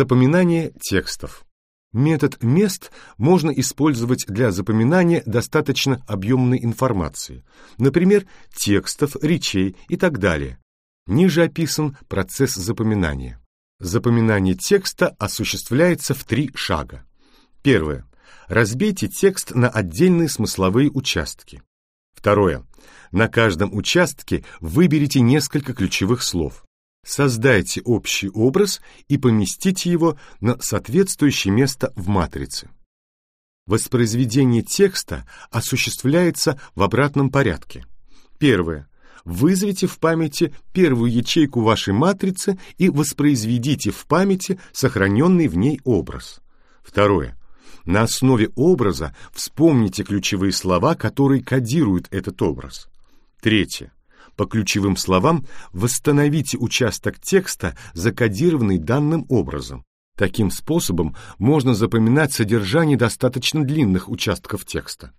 Запоминание текстов. Метод мест можно использовать для запоминания достаточно объемной информации, например, текстов, речей и так далее. Ниже описан процесс запоминания. Запоминание текста осуществляется в три шага. Первое. Разбейте текст на отдельные смысловые участки. Второе. На каждом участке выберите несколько ключевых слов. Создайте общий образ и поместите его на соответствующее место в матрице. Воспроизведение текста осуществляется в обратном порядке. Первое. Вызовите в памяти первую ячейку вашей матрицы и воспроизведите в памяти сохраненный в ней образ. Второе. На основе образа вспомните ключевые слова, которые кодируют этот образ. Третье. По ключевым словам восстановите участок текста, закодированный данным образом. Таким способом можно запоминать содержание достаточно длинных участков текста.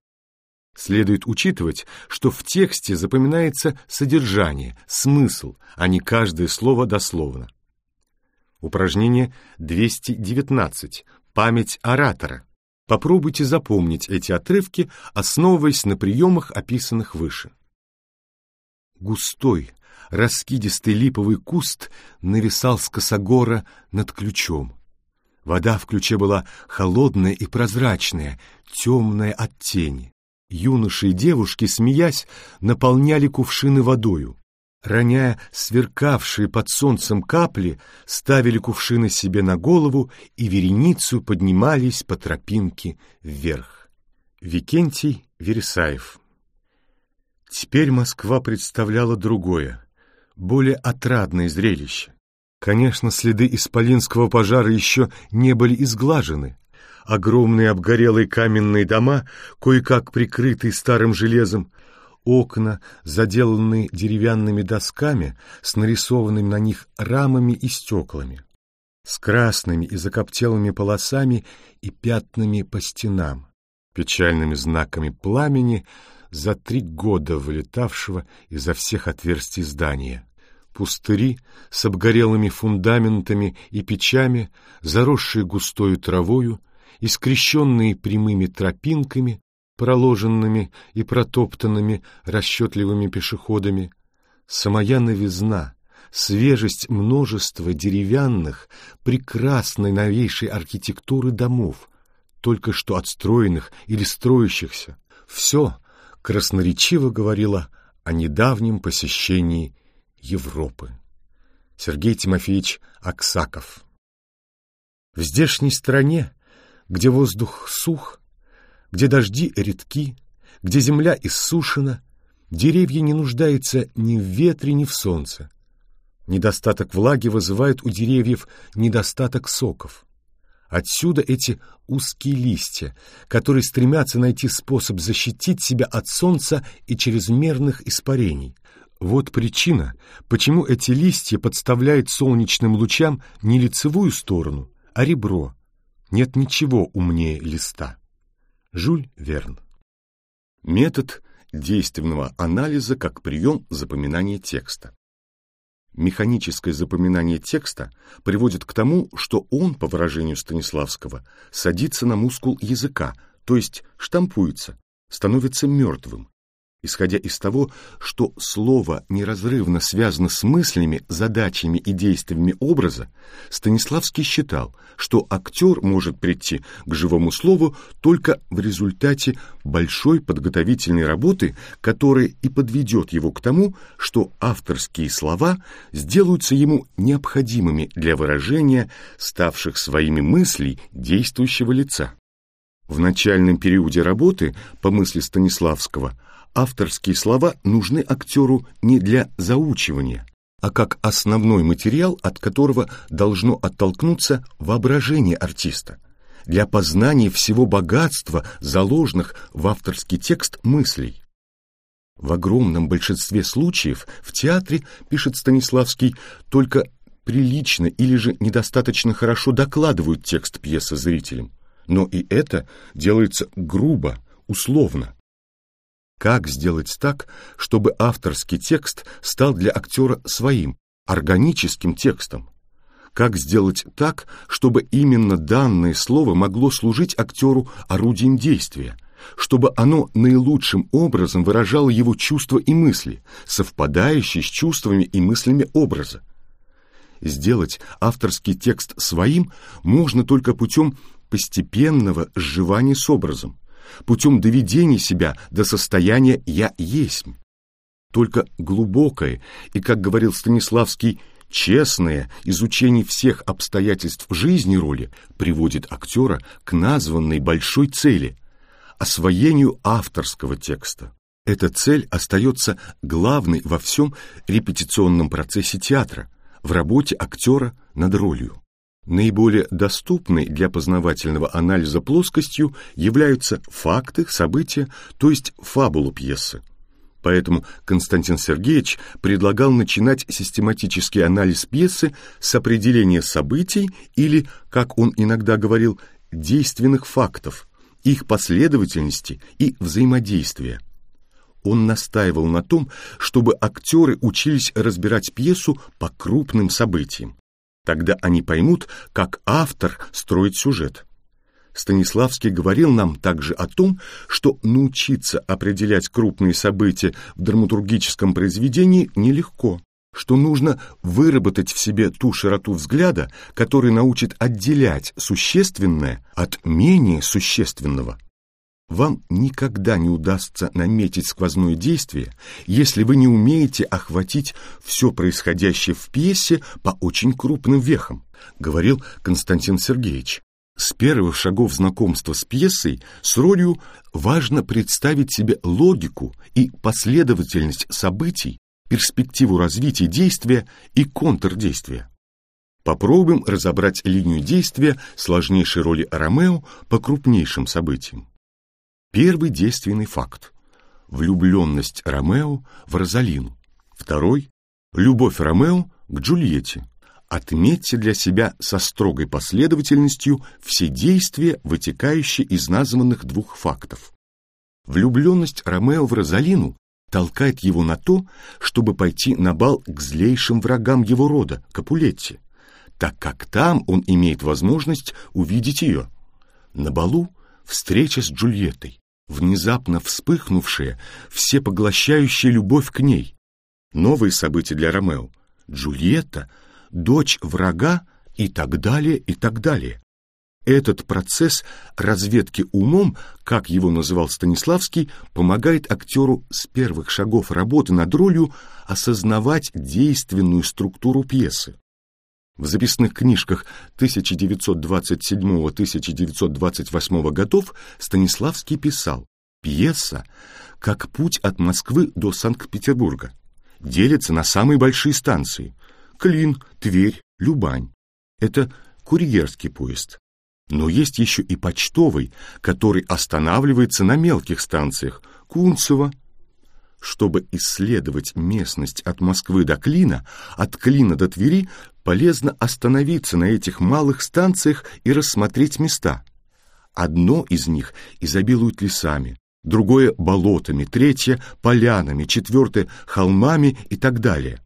Следует учитывать, что в тексте запоминается содержание, смысл, а не каждое слово дословно. Упражнение 219. Память оратора. Попробуйте запомнить эти отрывки, основываясь на приемах, описанных выше. Густой, раскидистый липовый куст нависал с косогора над ключом. Вода в ключе была холодная и прозрачная, темная от тени. Юноши и девушки, смеясь, наполняли кувшины водою. Роняя сверкавшие под солнцем капли, ставили кувшины себе на голову и вереницу поднимались по тропинке вверх. Викентий Вересаев Теперь Москва представляла другое, более отрадное зрелище. Конечно, следы исполинского пожара еще не были изглажены, огромные обгорелые каменные дома, кое-как прикрытые старым железом, окна, заделанные деревянными досками с нарисованными на них рамами и стеклами, с красными и закоптелыми полосами и пятнами по стенам, печальными знаками пламени за три года вылетавшего изо всех отверстий здания. Пустыри с обгорелыми фундаментами и печами, заросшие густою травою, искрещенные прямыми тропинками, проложенными и протоптанными расчетливыми пешеходами, самая новизна, свежесть множества деревянных, прекрасной новейшей архитектуры домов, только что отстроенных или строящихся, все красноречиво говорило о недавнем посещении Европы. Сергей Тимофеевич Аксаков В здешней стране где воздух сух, где дожди редки, где земля иссушена, деревья не нуждаются ни в ветре, ни в солнце. Недостаток влаги вызывает у деревьев недостаток соков. Отсюда эти узкие листья, которые стремятся найти способ защитить себя от солнца и чрезмерных испарений. Вот причина, почему эти листья подставляют солнечным лучам не лицевую сторону, а ребро, нет ничего умнее листа. Жюль Верн. Метод действенного анализа как прием запоминания текста. Механическое запоминание текста приводит к тому, что он, по выражению Станиславского, садится на мускул языка, то есть штампуется, становится мертвым, исходя из того, что слово неразрывно связано с мыслями, задачами и действиями образа, Станиславский считал, что актер может прийти к живому слову только в результате большой подготовительной работы, которая и подведет его к тому, что авторские слова сделаются ему необходимыми для выражения ставших своими мыслей действующего лица. В начальном периоде работы, по мысли Станиславского, авторские слова нужны актеру не для заучивания, а как основной материал, от которого должно оттолкнуться воображение артиста, для познания всего богатства, заложенных в авторский текст мыслей. В огромном большинстве случаев в театре, пишет Станиславский, только прилично или же недостаточно хорошо докладывают текст пьесы зрителям. Но и это делается грубо, условно. Как сделать так, чтобы авторский текст стал для актера своим, органическим текстом? как сделать так, чтобы именно данное слово могло служить актеру орудием действия, чтобы оно наилучшим образом выражало его чувства и мысли, совпадающие с чувствами и мыслями образа. Сделать авторский текст своим можно только путем постепенного сживания с образом, путем доведения себя до состояния «я есть». Только глубокое и, как говорил Станиславский, честное изучение всех обстоятельств жизни роли приводит актера к названной большой цели – освоению авторского текста. Эта цель остается главной во всем репетиционном процессе театра, в работе актера над ролью. Наиболее доступной для познавательного анализа плоскостью являются факты, события, то есть фабула пьесы. Поэтому Константин Сергеевич предлагал начинать систематический анализ пьесы с определения событий или, как он иногда говорил, действенных фактов, их последовательности и взаимодействия. Он настаивал на том, чтобы актеры учились разбирать пьесу по крупным событиям. Тогда они поймут, как автор строит сюжет. Станиславский говорил нам также о том, что научиться определять крупные события в драматургическом произведении нелегко, что нужно выработать в себе ту широту взгляда, которая научит отделять существенное от менее существенного. Вам никогда не удастся наметить сквозное действие, если вы не умеете охватить все происходящее в пьесе по очень крупным вехам, говорил Константин Сергеевич. С первых шагов знакомства с пьесой, с ролью важно представить себе логику и последовательность событий, перспективу развития действия и контрдействия. Попробуем разобрать линию действия сложнейшей роли Ромео по крупнейшим событиям. Первый действенный факт – влюбленность Ромео в Розалину. Второй – любовь Ромео к Джульетте. Отметьте для себя со строгой последовательностью все действия, вытекающие из названных двух фактов. Влюбленность Ромео в Розалину толкает его на то, чтобы пойти на бал к злейшим врагам его рода, Капулетти, так как там он имеет возможность увидеть ее. На балу встреча с Джульеттой внезапно вспыхнувшая, всепоглощающая любовь к ней. Новые события для Ромео. Джульетта, дочь врага и так далее, и так далее. Этот процесс разведки умом, как его называл Станиславский, помогает актеру с первых шагов работы над ролью осознавать действенную структуру пьесы. В записных книжках 1927-1928 годов Станиславский писал «Пьеса, как путь от Москвы до Санкт-Петербурга, делится на самые большие станции – Клин, Тверь, Любань. Это курьерский поезд. Но есть еще и почтовый, который останавливается на мелких станциях – Кунцево, чтобы исследовать местность от Москвы до Клина, от Клина до Твери, полезно остановиться на этих малых станциях и рассмотреть места. Одно из них изобилует лесами, другое — болотами, третье — полянами, четвертое — холмами и так далее.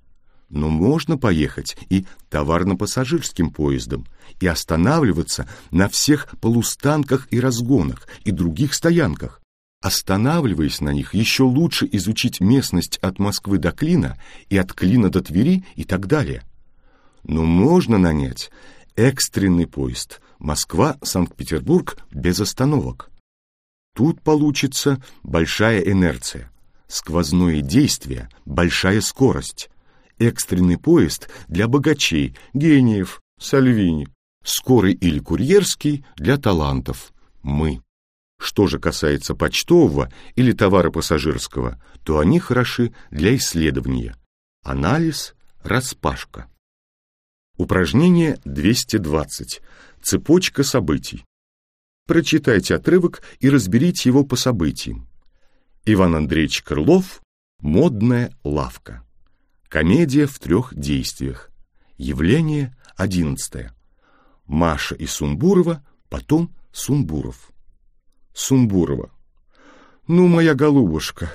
Но можно поехать и товарно-пассажирским поездом, и останавливаться на всех полустанках и разгонах, и других стоянках. Останавливаясь на них, еще лучше изучить местность от Москвы до Клина и от Клина до Твери и так далее. Но можно нанять экстренный поезд Москва-Санкт-Петербург без остановок. Тут получится большая инерция, сквозное действие, большая скорость. Экстренный поезд для богачей, гениев, Сальвини. Скорый или курьерский для талантов. Мы. Что же касается почтового или товара пассажирского, то они хороши для исследования. Анализ, распашка. Упражнение 220. Цепочка событий. Прочитайте отрывок и разберите его по событиям. Иван Андреевич Крылов «Модная лавка». Комедия в трех действиях. Явление одиннадцатое. Маша и Сумбурова, потом Сумбуров. Сумбурова. «Ну, моя голубушка,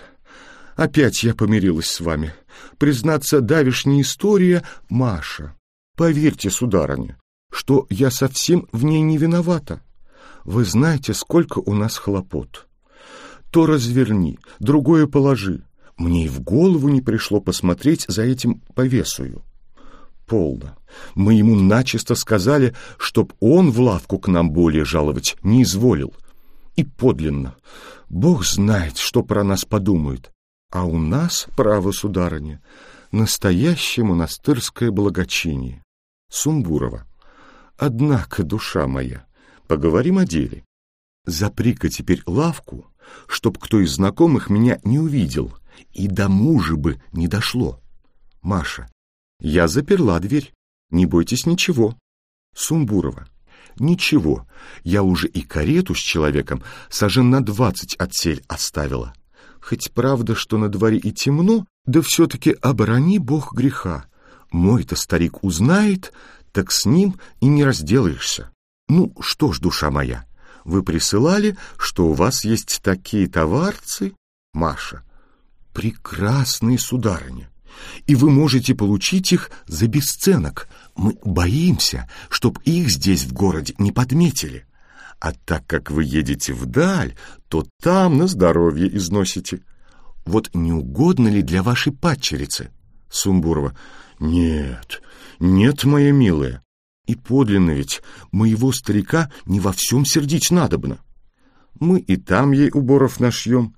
опять я помирилась с вами. Признаться, давишняя история Маша. Поверьте, сударыня, что я совсем в ней не виновата. Вы знаете, сколько у нас хлопот. То разверни, другое положи. Мне и в голову не пришло посмотреть за этим повесую. Полно. Мы ему начисто сказали, чтоб он в лавку к нам более жаловать не изволил. И подлинно. Бог знает, что про нас подумают. А у нас, право, сударыня, настоящее монастырское благочиние. Сумбурова. Однако, душа моя, поговорим о деле. Запри-ка теперь лавку, чтоб кто из знакомых меня не увидел, и до мужа бы не дошло. Маша. Я заперла дверь. Не бойтесь ничего. Сумбурова. Ничего, я уже и карету с человеком сажен на двадцать отсель оставила. Хоть правда, что на дворе и темно, да все-таки оборони Бог греха. Мой-то старик узнает, так с ним и не разделаешься. Ну, что ж, душа моя, вы присылали, что у вас есть такие товарцы? Маша. Прекрасные сударыня. И вы можете получить их за бесценок. Мы боимся, чтоб их здесь в городе не подметили. А так как вы едете вдаль, то там на здоровье износите. Вот не угодно ли для вашей падчерицы? Сумбурова. Нет, нет, моя милая. И подлинно ведь моего старика не во всем сердить надобно. Мы и там ей уборов нашьем.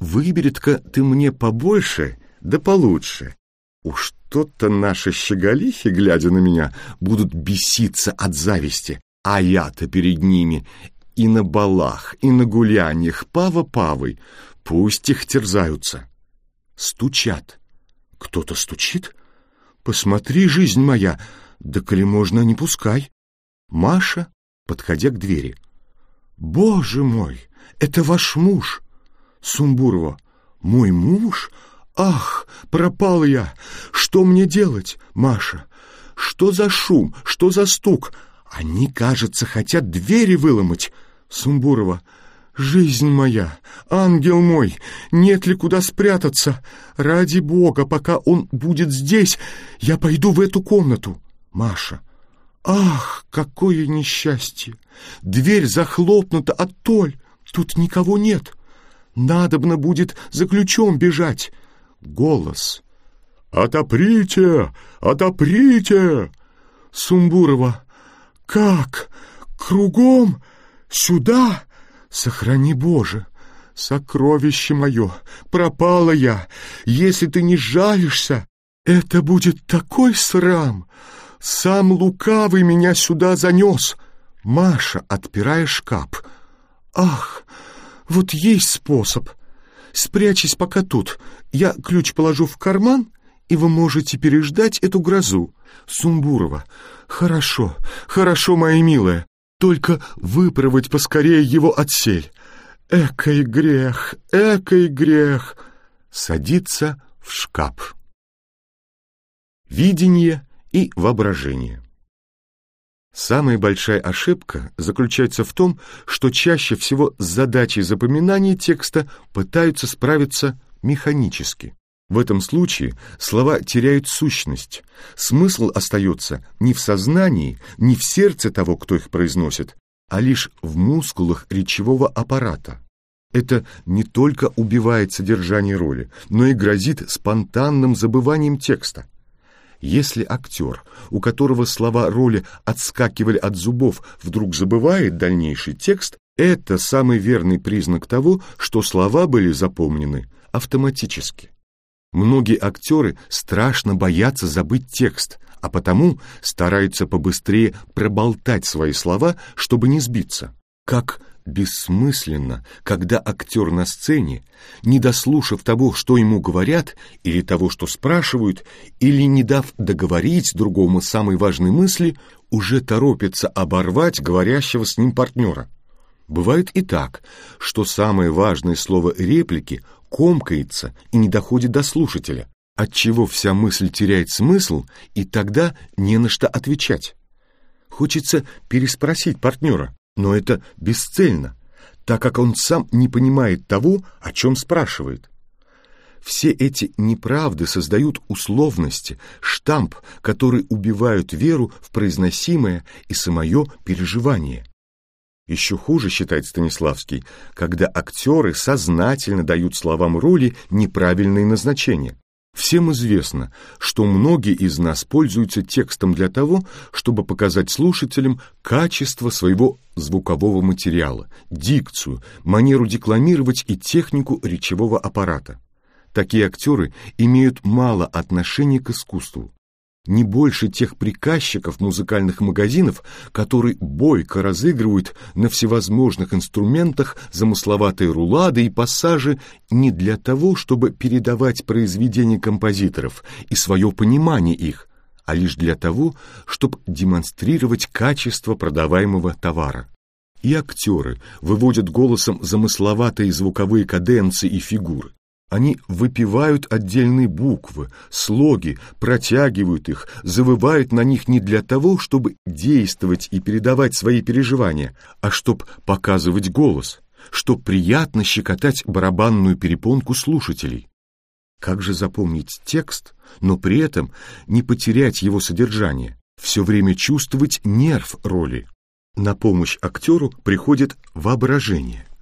Выберет-ка ты мне побольше, да получше. Уж то-то наши щеголихи, глядя на меня, будут беситься от зависти, а я-то перед ними и на балах, и на гуляниях пава-павой. Пусть их терзаются. Стучат. Кто-то стучит? Посмотри, жизнь моя, да коли можно, не пускай. Маша, подходя к двери. Боже мой, это ваш муж. Сумбурова. Мой муж? Ах, пропал я. Что мне делать, Маша? Что за шум, что за стук? Они, кажется, хотят двери выломать. Сумбурова. «Жизнь моя, ангел мой, нет ли куда спрятаться? Ради Бога, пока он будет здесь, я пойду в эту комнату». Маша. «Ах, какое несчастье! Дверь захлопнута, а Толь, тут никого нет. Надобно будет за ключом бежать». Голос. «Отоприте! Отоприте!» Сумбурова. «Как? Кругом? Сюда?» Сохрани, Боже! Сокровище мое! Пропала я! Если ты не жалишься, это будет такой срам! Сам лукавый меня сюда занес!» Маша, отпирая шкаф. «Ах, вот есть способ. Спрячьтесь пока тут. Я ключ положу в карман, и вы можете переждать эту грозу. Сумбурова. Хорошо, хорошо, моя милая. Только выпроводь поскорее его отсель. Экой грех, экой грех. Садится в шкаф. Видение и воображение. Самая большая ошибка заключается в том, что чаще всего с задачей запоминания текста пытаются справиться механически. В этом случае слова теряют сущность. Смысл остается не в сознании, не в сердце того, кто их произносит, а лишь в мускулах речевого аппарата. Это не только убивает содержание роли, но и грозит спонтанным забыванием текста. Если актер, у которого слова роли отскакивали от зубов, вдруг забывает дальнейший текст, это самый верный признак того, что слова были запомнены автоматически. Многие актеры страшно боятся забыть текст, а потому стараются побыстрее проболтать свои слова, чтобы не сбиться. Как бессмысленно, когда актер на сцене, не дослушав того, что ему говорят, или того, что спрашивают, или не дав договорить другому самой важной мысли, уже торопится оборвать говорящего с ним партнера. Бывает и так, что самое важное слово реплики комкается и не доходит до слушателя, отчего вся мысль теряет смысл, и тогда не на что отвечать. Хочется переспросить партнера, но это бесцельно, так как он сам не понимает того, о чем спрашивает. Все эти неправды создают условности, штамп, который убивают веру в произносимое и самое переживание. Еще хуже, считает Станиславский, когда актеры сознательно дают словам роли неправильные назначения. Всем известно, что многие из нас пользуются текстом для того, чтобы показать слушателям качество своего звукового материала, дикцию, манеру декламировать и технику речевого аппарата. Такие актеры имеют мало отношения к искусству не больше тех приказчиков музыкальных магазинов, которые бойко разыгрывают на всевозможных инструментах замысловатые рулады и пассажи не для того, чтобы передавать произведения композиторов и свое понимание их, а лишь для того, чтобы демонстрировать качество продаваемого товара. И актеры выводят голосом замысловатые звуковые каденции и фигуры. Они выпивают отдельные буквы, слоги, протягивают их, завывают на них не для того, чтобы действовать и передавать свои переживания, а чтобы показывать голос, чтобы приятно щекотать барабанную перепонку слушателей. Как же запомнить текст, но при этом не потерять его содержание, все время чувствовать нерв роли? На помощь актеру приходит воображение –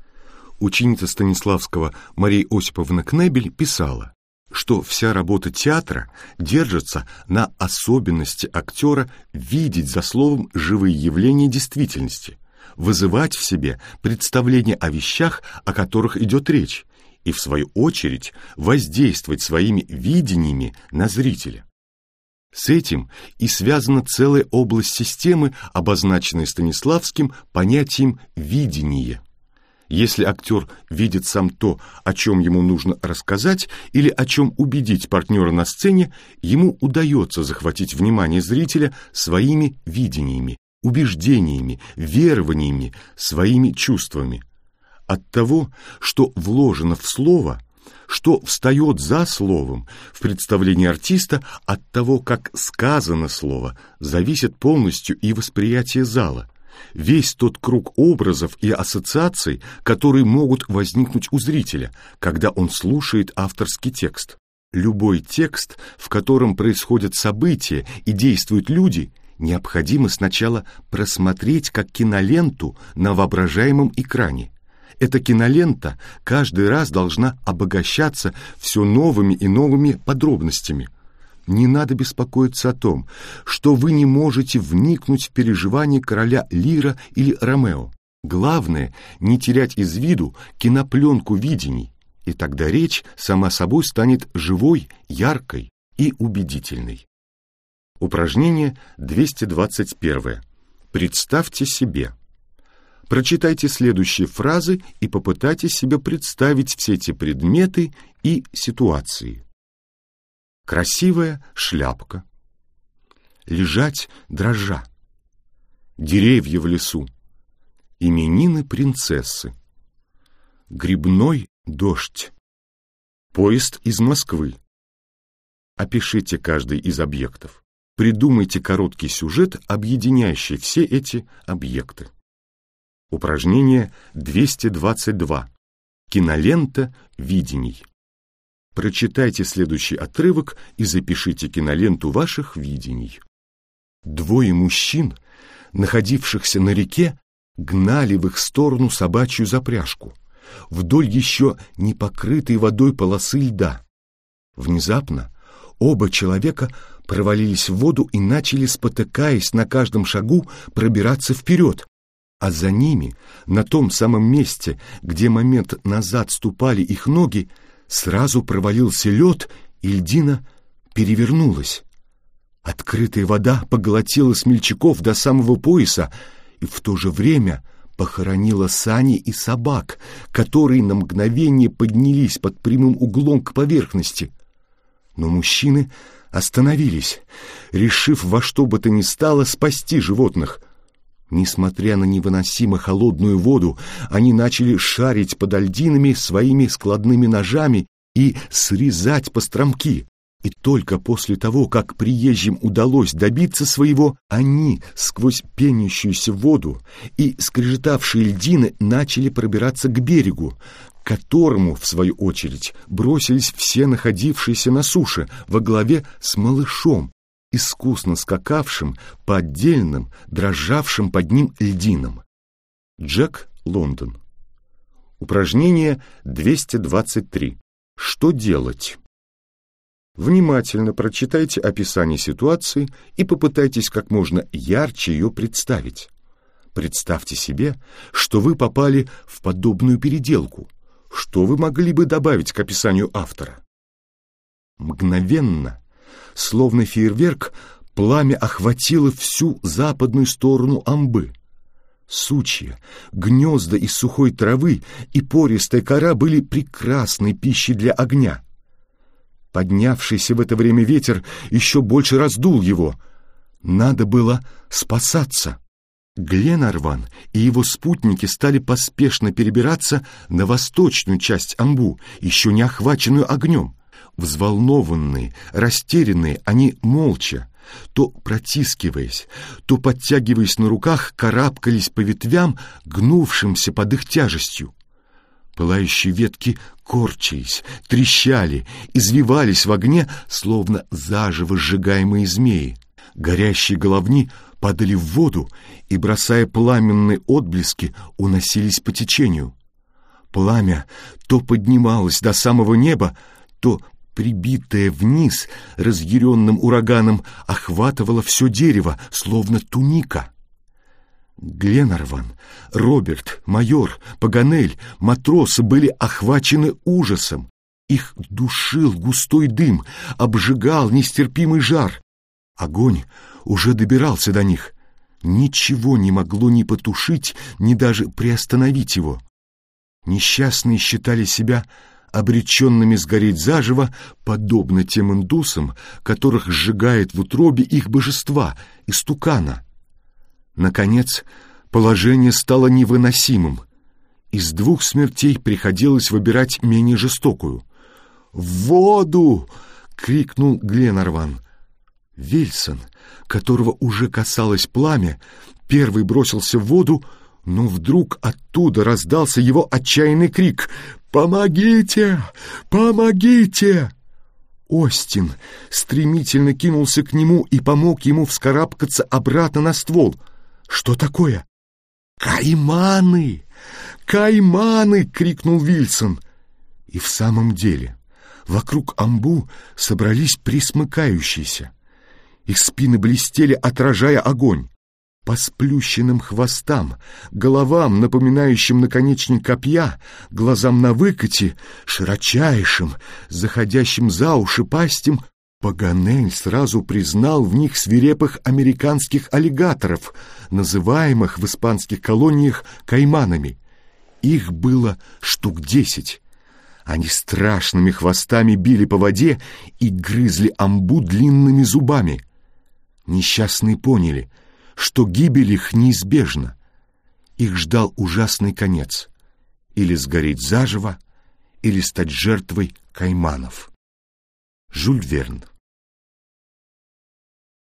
ученица Станиславского Мария Осиповна Кнебель писала, что вся работа театра держится на особенности актера видеть за словом живые явления действительности, вызывать в себе представление о вещах, о которых идет речь, и, в свою очередь, воздействовать своими видениями на зрителя. С этим и связана целая область системы, обозначенной Станиславским понятием «видение». Если актер видит сам то, о чем ему нужно рассказать или о чем убедить партнера на сцене, ему удается захватить внимание зрителя своими видениями, убеждениями, верованиями, своими чувствами. От того, что вложено в слово, что встает за словом в представлении артиста, от того, как сказано слово, зависит полностью и восприятие зала весь тот круг образов и ассоциаций, которые могут возникнуть у зрителя, когда он слушает авторский текст. Любой текст, в котором происходят события и действуют люди, необходимо сначала просмотреть как киноленту на воображаемом экране. Эта кинолента каждый раз должна обогащаться все новыми и новыми подробностями – не надо беспокоиться о том, что вы не можете вникнуть в переживания короля Лира или Ромео. Главное — не терять из виду кинопленку видений, и тогда речь сама собой станет живой, яркой и убедительной. Упражнение 221. Представьте себе. Прочитайте следующие фразы и попытайтесь себе представить все эти предметы и ситуации. Красивая шляпка. Лежать дрожа. Деревья в лесу. Именины принцессы. Грибной дождь. Поезд из Москвы. Опишите каждый из объектов. Придумайте короткий сюжет, объединяющий все эти объекты. Упражнение 222. Кинолента видений. Прочитайте следующий отрывок и запишите киноленту ваших видений. Двое мужчин, находившихся на реке, гнали в их сторону собачью запряжку, вдоль еще не покрытой водой полосы льда. Внезапно оба человека провалились в воду и начали, спотыкаясь на каждом шагу, пробираться вперед, а за ними, на том самом месте, где момент назад ступали их ноги, Сразу провалился лед, и льдина перевернулась. Открытая вода поглотила смельчаков до самого пояса и в то же время похоронила сани и собак, которые на мгновение поднялись под прямым углом к поверхности. Но мужчины остановились, решив во что бы то ни стало спасти животных — Несмотря на невыносимо холодную воду, они начали шарить под альдинами своими складными ножами и срезать постромки. И только после того, как приезжим удалось добиться своего, они сквозь пенящуюся воду и скрежетавшие льдины начали пробираться к берегу, к которому, в свою очередь, бросились все находившиеся на суше во главе с малышом, искусно скакавшим по отдельным, дрожавшим под ним льдинам. Джек Лондон. Упражнение 223. Что делать? Внимательно прочитайте описание ситуации и попытайтесь как можно ярче ее представить. Представьте себе, что вы попали в подобную переделку. Что вы могли бы добавить к описанию автора? Мгновенно, словно фейерверк, пламя охватило всю западную сторону амбы. Сучья, гнезда из сухой травы и пористая кора были прекрасной пищей для огня. Поднявшийся в это время ветер еще больше раздул его. Надо было спасаться. Гленарван и его спутники стали поспешно перебираться на восточную часть Амбу, еще не охваченную огнем. Взволнованные, растерянные, они молча, то протискиваясь, то подтягиваясь на руках, карабкались по ветвям, гнувшимся под их тяжестью. Пылающие ветки корчились, трещали, извивались в огне, словно заживо сжигаемые змеи. Горящие головни падали в воду и, бросая пламенные отблески, уносились по течению. Пламя то поднималось до самого неба, то, прибитое вниз разъяренным ураганом, охватывало все дерево, словно туника. Гленарван, Роберт, майор, Паганель, матросы были охвачены ужасом. Их душил густой дым, обжигал нестерпимый жар. Огонь уже добирался до них. Ничего не могло ни потушить, ни даже приостановить его. Несчастные считали себя обреченными сгореть заживо, подобно тем индусам, которых сжигает в утробе их божества, истукана. Наконец, положение стало невыносимым. Из двух смертей приходилось выбирать менее жестокую. «В воду!» — крикнул Гленарван. Вильсон, которого уже касалось пламя, первый бросился в воду, но вдруг оттуда раздался его отчаянный крик «Помогите! Помогите!» Остин стремительно кинулся к нему и помог ему вскарабкаться обратно на ствол. «Что такое?» «Кайманы! Кайманы!» — крикнул Вильсон. И в самом деле вокруг амбу собрались присмыкающиеся. Их спины блестели, отражая огонь. По сплющенным хвостам, головам, напоминающим наконечник копья, глазам на выкате, широчайшим, заходящим за уши пастем, Паганель сразу признал в них свирепых американских аллигаторов, называемых в испанских колониях кайманами. Их было штук десять. Они страшными хвостами били по воде и грызли амбу длинными зубами — Несчастные поняли, что гибель их неизбежна. Их ждал ужасный конец. Или сгореть заживо, или стать жертвой кайманов. Жюль Верн